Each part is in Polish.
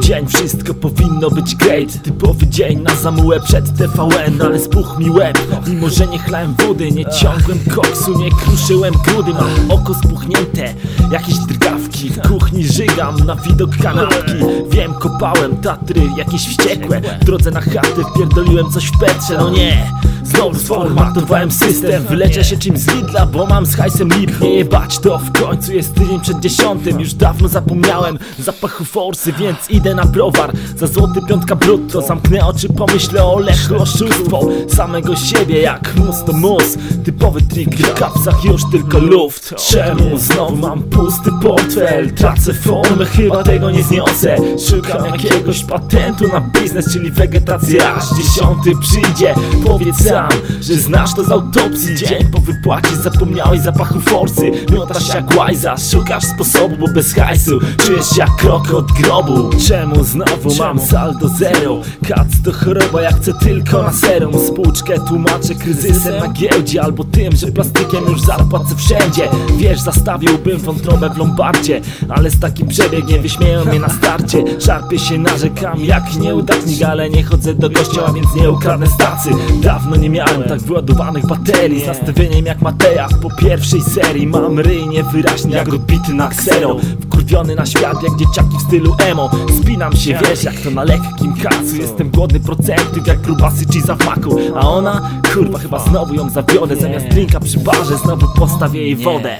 dzień, wszystko powinno być great. Typowy dzień na zamułę przed TVN Ale spuchł mi łeb, mimo że nie chlałem wody Nie ciągłem koksu, nie kruszyłem grudy. Mam oko spuchnięte, jakieś drgawki. W kuchni żygam na widok kanapki. Wiem, kopałem Tatry, jakieś wściekłe. W drodze na chatę wpierdoliłem coś w Petrze. No nie, znowu sformatowałem system Wyleczę się czymś z Lidla, bo mam z hajsem lip. Nie jebać to, w końcu jest tydzień przed dziesiątym Już dawno zapomniałem zapachu forsy, więc idę na browar. Za złoty piątka brutto, zamknę oczy, pomyślę o lechu Oszustwo samego siebie jak mus to mus. Typowy trik, w kapsach już tylko luft. Czemu znowu mam pusty portfel? Tracę formę, chyba tego nie zniosę. Szukam jakiegoś patentu na biznes, czyli wegetację. Aż dziesiąty przyjdzie, powiedz sam, że znasz to z autopsji. Dzień po wypłacie zapomniałeś zapachu forsy. Miotasz jak łajza, szukasz sposobu, bo bez hajsu Czujesz jak krok od grobu. Czemu znowu mam saldo zero? Kac to choroba, ja chcę tylko na serum. Spłuczkę tłumaczę kryzysem na giełdzie Albo tym, że plastykiem już zapłacę wszędzie. Wiesz, zastawiłbym wątrobę w lombardzie Ale z takim przebiegiem wyśmieją mnie na starcie. Szarpię się, narzekam jak nieudatnik Ale nie chodzę do kościoła, więc nie ukradnę stacy. Dawno nie miałem tak wyładowanych baterii Z nastawieniem jak Mateusz po pierwszej serii. Mam ryj niewyraźny jak odbity na ksero Wkurwiony na świat jak dzieciaki w stylu emo. Spinam się, wiesz, jak to na lekkim kacu. Jestem głodny procentów jak grubasy czy za faku A ona, kurwa, chyba znowu ją zawiodę. Zamiast drinka przy barze znowu postawię jej wodę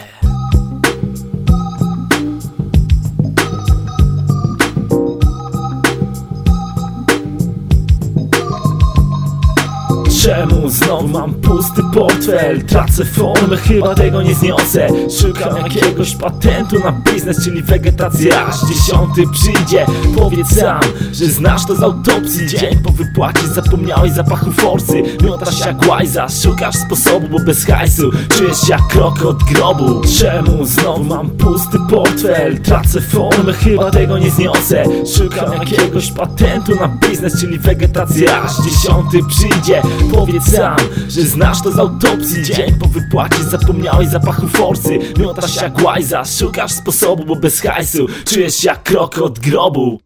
Czemu znowu mam pusty portfel? Tracę formę, chyba tego nie zniosę. Szukam jakiegoś patentu na biznes, czyli wegetację. Aż dziesiąty przyjdzie, powiedz sam, że znasz to z autopsji. Dzień po wypłacie zapomniałeś zapachu forsy. Miotasz jak łajza, szukasz sposobu, bo bez hajsu Czujesz jak krok od grobu. Czemu znowu mam pusty portfel? Tracę formę, chyba tego nie zniosę. Szukam jakiegoś patentu na biznes, czyli wegetację. Aż dziesiąty przyjdzie, Powiedz sam, że znasz to z autopsji. Dzień po wypłacie zapomniałeś zapachu forsy. Miotasz jak łajza, szukasz sposobu, bo bez hajsu Czujesz jak krok od grobu